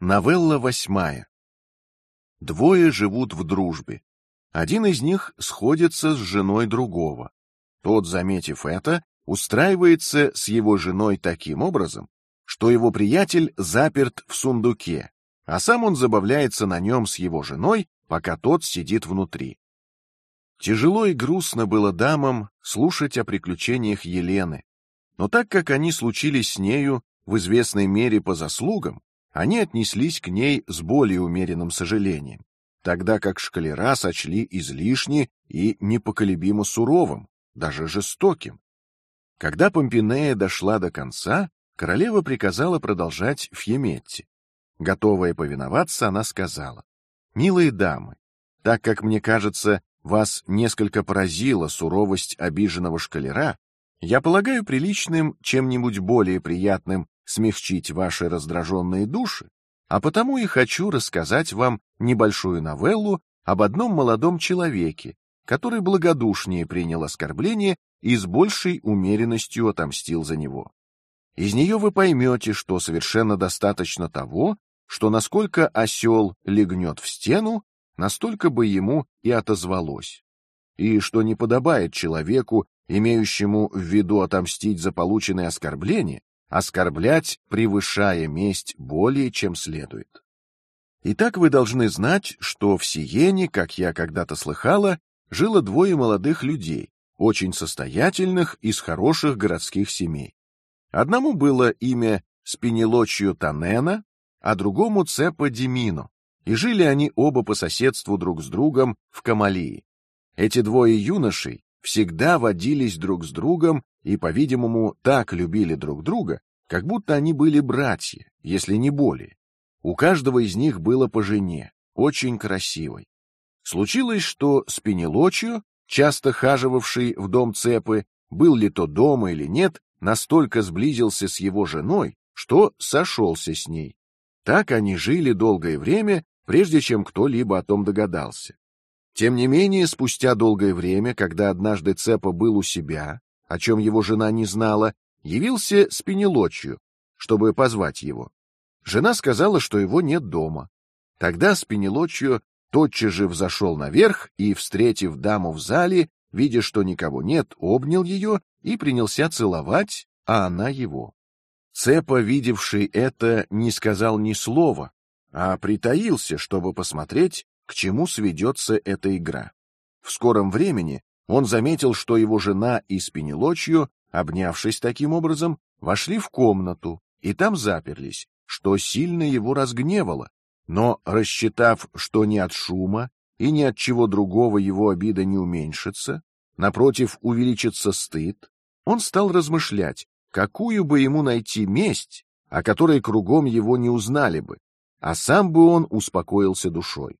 Новелла восьмая. Двое живут в дружбе. Один из них сходится с женой другого. Тот, заметив это, устраивается с его женой таким образом, что его приятель заперт в сундуке, а сам он забавляется на нем с его женой, пока тот сидит внутри. Тяжело и грустно было дамам слушать о приключениях Елены, но так как они случились с нею в известной мере по заслугам, они отнеслись к ней с более умеренным сожалением, тогда как шкалера сочли излишне и непоколебимо суровым, даже жестоким. Когда Помпинея дошла до конца, королева приказала продолжать в Еметте. Готовая повиноваться, она сказала: "Милые дамы, так как мне кажется, вас несколько поразила суровость обиженного шкалера, я полагаю приличным чем-нибудь более приятным смягчить ваши раздраженные души, а потому и хочу рассказать вам небольшую новеллу об одном молодом человеке, который благодушнее принял оскорбление и с большей умеренностью отомстил за него. Из нее вы поймете, что совершенно достаточно того, что насколько осел легнет в стену, настолько бы ему и отозвалось, и что не подобает человеку, имеющему в виду отомстить за полученное оскорбление, оскорблять, превышая месть более чем следует. Итак, вы должны знать, что в Сиене, как я когда-то слыхала, жило двое молодых людей, очень состоятельных из хороших городских семей. Одному было имя Спинелочио Танена, а другому Цепа Димино, и жили они оба по соседству друг с другом в Камалии. Эти двое юношей всегда водились друг с другом и, по-видимому, так любили друг друга, как будто они были братья, если не более. У каждого из них было по жене, очень красивой. Случилось, что Спинелочио, часто хаживавший в дом Цепы, был ли то дома или нет, настолько сблизился с его женой, что сошелся с ней. Так они жили долгое время, прежде чем кто-либо о том догадался. Тем не менее, спустя долгое время, когда однажды Цепа был у себя, о чем его жена не знала, явился Спинелочью, чтобы позвать его. Жена сказала, что его нет дома. Тогда Спинелочью тотчас же взошел наверх и, встретив даму в зале, видя, что никого нет, обнял ее и принялся целовать, а она его. Цепа, видевший это, не сказал ни слова, а притаился, чтобы посмотреть, к чему сведется эта игра. В скором времени он заметил, что его жена и Спинелочью, обнявшись таким образом, вошли в комнату и там заперлись, что сильно его разгневало. Но рассчитав, что ни от шума и ни от чего другого его обида не уменьшится, напротив увеличится стыд, он стал размышлять, какую бы ему найти месть, о которой кругом его не узнали бы, а сам бы он успокоился душой.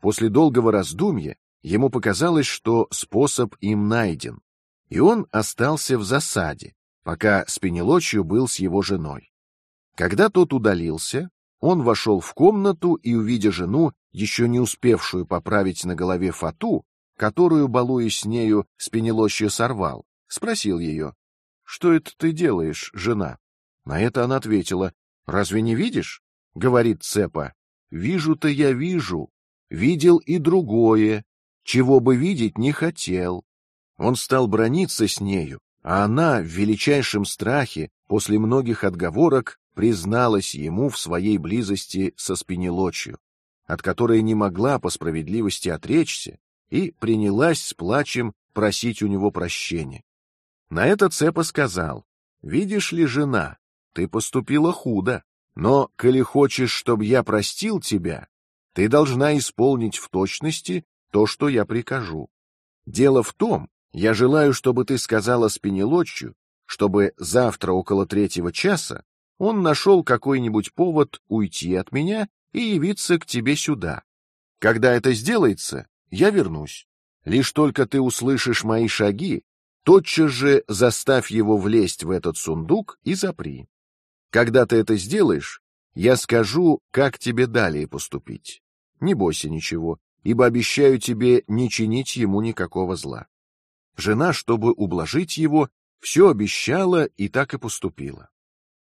После долгого раздумья Ему показалось, что способ им найден, и он остался в засаде, пока Спинелочью был с его женой. Когда тот удалился, он вошел в комнату и, увидя жену, еще не успевшую поправить на голове фату, которую, балуясь с нею, Спинелочью сорвал, спросил ее: "Что это ты делаешь, жена?" На это она ответила: "Разве не видишь?" говорит Цепа. "Вижу-то я вижу, видел и другое, чего бы видеть не хотел. Он стал брониться с нею, а она в величайшем страхе после многих отговорок призналась ему в своей близости со Спинелочью, от которой не могла по справедливости отречься, и принялась с плачем просить у него прощения. На это Цепа сказал: "Видишь ли, жена, ты поступила худо, но коли хочешь, чтобы я простил тебя, ты должна исполнить в точности то, что я прикажу. Дело в том, я желаю, чтобы ты сказала Спинелочью, чтобы завтра около третьего часа он нашел какой-нибудь повод уйти от меня и явиться к тебе сюда. Когда это сделается, я вернусь. Лишь только ты услышишь мои шаги, тотчас же заставь его влезть в этот сундук и запри. Когда ты это сделаешь, я скажу, как тебе далее поступить. Не бойся ничего, ибо обещаю тебе не чинить ему никакого зла. Жена, чтобы ублажить его, все обещала и так и поступила.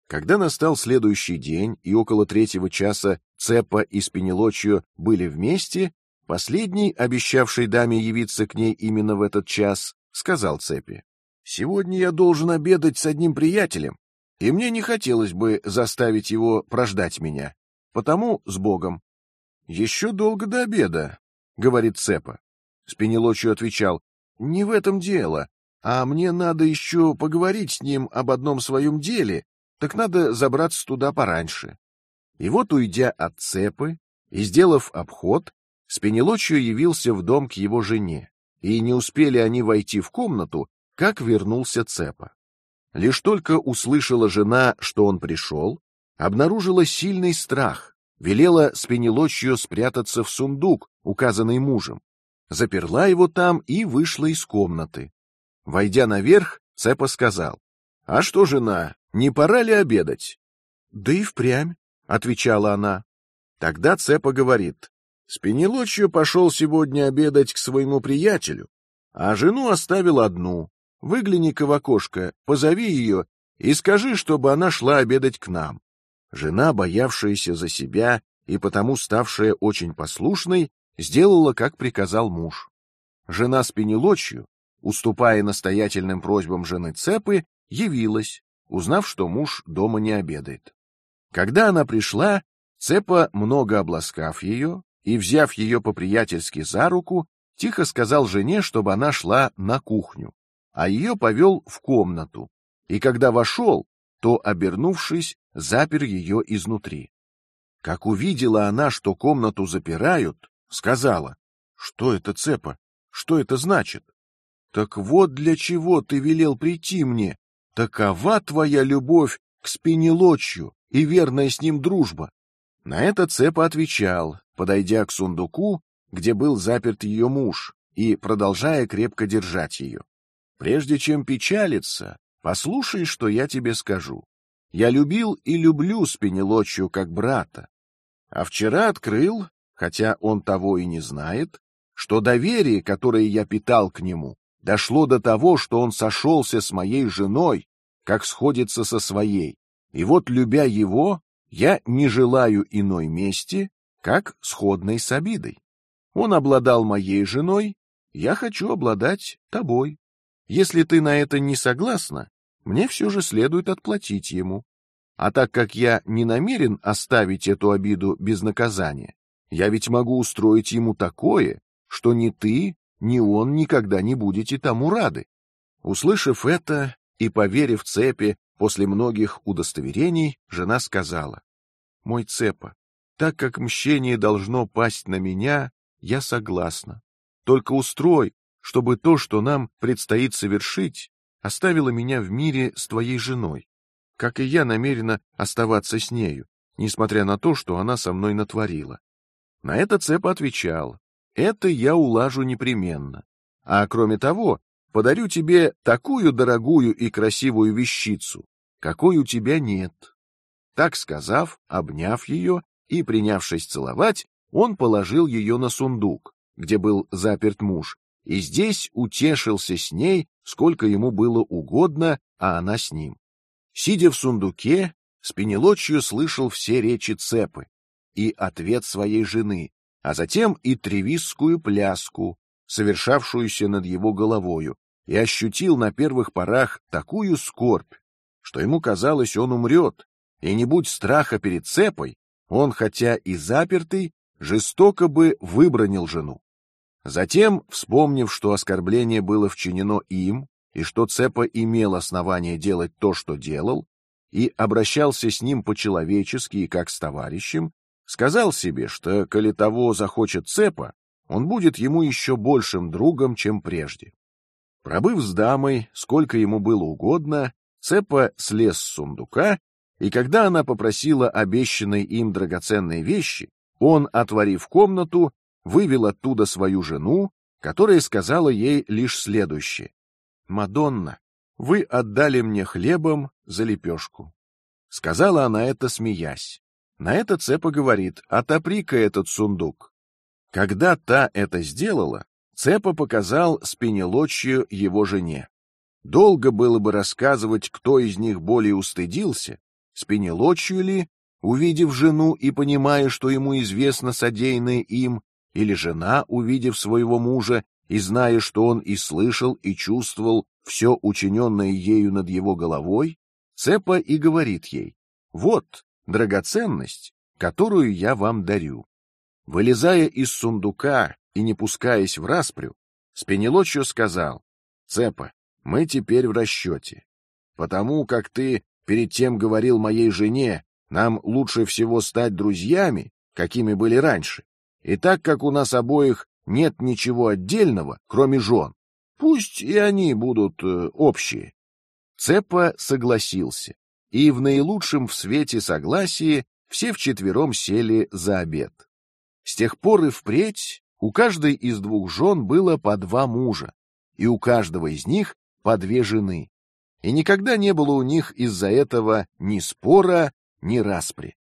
Когда настал следующий день и около третьего часа Цепа и Спинелочью были вместе, последний, обещавший даме явиться к ней именно в этот час, сказал Цепи: "Сегодня я должен обедать с одним приятелем, и мне не хотелось бы заставить его прождать меня, потому с Богом". Еще долго до обеда, говорит Цепа. Спинелочью отвечал: "Не в этом дело, а мне надо еще поговорить с ним об одном своем деле, так надо забраться туда пораньше. И вот, уйдя от цепы и сделав обход, Спинелочью явился в дом к его жене, и не успели они войти в комнату, как вернулся цепа. Лишь только услышала жена, что он пришел, обнаружила сильный страх, велела Спинелочью спрятаться в сундук, указанный мужем, заперла его там и вышла из комнаты. Войдя наверх, цепа сказал: "А что, жена, не пора ли обедать? Да и впрямь, отвечала она. Тогда Цепа говорит: Спинелочью пошел сегодня обедать к своему приятелю, а жену оставил одну. Выгляни-ка в окошко, позови ее и скажи, чтобы она шла обедать к нам. Жена, боявшаяся за себя и потому ставшая очень послушной, сделала, как приказал муж. Жена Спинелочью, уступая настоятельным просьбам жены Цепы, явилась узнав, что муж дома не обедает. Когда она пришла, Цепа, много обласкав ее и взяв ее по-приятельски за руку, тихо сказал жене, чтобы она шла на кухню, а ее повел в комнату. И когда вошел, то, обернувшись, запер ее изнутри. Как увидела она, что комнату запирают, сказала: "Что это, Цепа? Что это значит? Так вот для чего ты велел прийти мне, Такова твоя любовь к Спинелочью и верная с ним дружба. На это Цепа отвечал, подойдя к сундуку, где был заперт ее муж, и продолжая крепко держать ее. Прежде чем печалиться, послушай, что я тебе скажу. Я любил и люблю Спинелочью как брата, а вчера открыл, хотя он того и не знает, что доверие, которое я питал к нему, дошло до того, что он сошелся с моей женой, как сходится со своей. И вот, любя его, я не желаю иной мести, как сходной с обидой. Он обладал моей женой, я хочу обладать тобой. Если ты на это не согласна, мне все же следует отплатить ему. А так как я не намерен оставить эту обиду без наказания, я ведь могу устроить ему такое, что ни ты, ни он никогда не будете тому рады. Услышав это и поверив цепи после многих удостоверений, жена сказала: "Мой цепа, так как мщение должно пасть на меня, я согласна. Только устрой, чтобы то, что нам предстоит совершить, оставило меня в мире с твоей женой, как и я намерена оставаться с нею, несмотря на то, что она со мной натворила". На это цепа отвечал: это я улажу непременно. А кроме того, подарю тебе такую дорогую и красивую вещицу, какой у тебя нет. Так сказав, обняв ее и принявшись целовать, он положил ее на сундук, где был заперт муж, и здесь утешился с ней, сколько ему было угодно, а она с ним. Сидя в сундуке, Спинелочью слышал все речи Цепы и ответ своей жены, а затем и тревисскую пляску, совершавшуюся над его головою, и ощутил на первых порах такую скорбь, что ему казалось, он умрет, и не будь страха перед цепой, он, хотя и запертый, жестоко бы выбронил жену. Затем, вспомнив, что оскорбление было вчинено им и что цепа имел основание делать то, что делал, и обращался с ним по-человечески и как с товарищем, Сказал себе, что коли того захочет цепа, он будет ему еще большим другом, чем прежде. Пробыв с дамой, сколько ему было угодно, цепа слез с сундука, и когда она попросила обещанной им драгоценные вещи, он, отворив комнату, вывел оттуда свою жену, которая сказала ей лишь следующее: "Мадонна, вы отдали мне хлебом за лепешку". Сказала она это, смеясь. На это Цепа говорит: "Отопри-ка этот сундук". Когда та это сделала, Цепа показал Спинелочью его жене. Долго было бы рассказывать, кто из них более устыдился, с Пенелочью ли, увидев жену и понимая, что ему известно содеянное им, или жена, увидев своего мужа и зная, что он и слышал и чувствовал все учиненное ею над его головой, Цепа и говорит ей: вот драгоценность, которую я вам дарю. Вылезая из сундука и не пускаясь в распрю, Спенелочио сказал: Цепа, мы теперь в расчете, потому как ты перед тем говорил моей жене, нам лучше всего стать друзьями, какими были раньше. И так как у нас обоих нет ничего отдельного, кроме жен, пусть и они будут э, общие. Цепа согласился, и в наилучшем в свете согласии все вчетвером сели за обед. С тех пор и впредь у каждой из двух жен было по два мужа, и у каждого из них по две жены, и никогда не было у них из-за этого ни спора, ни распри.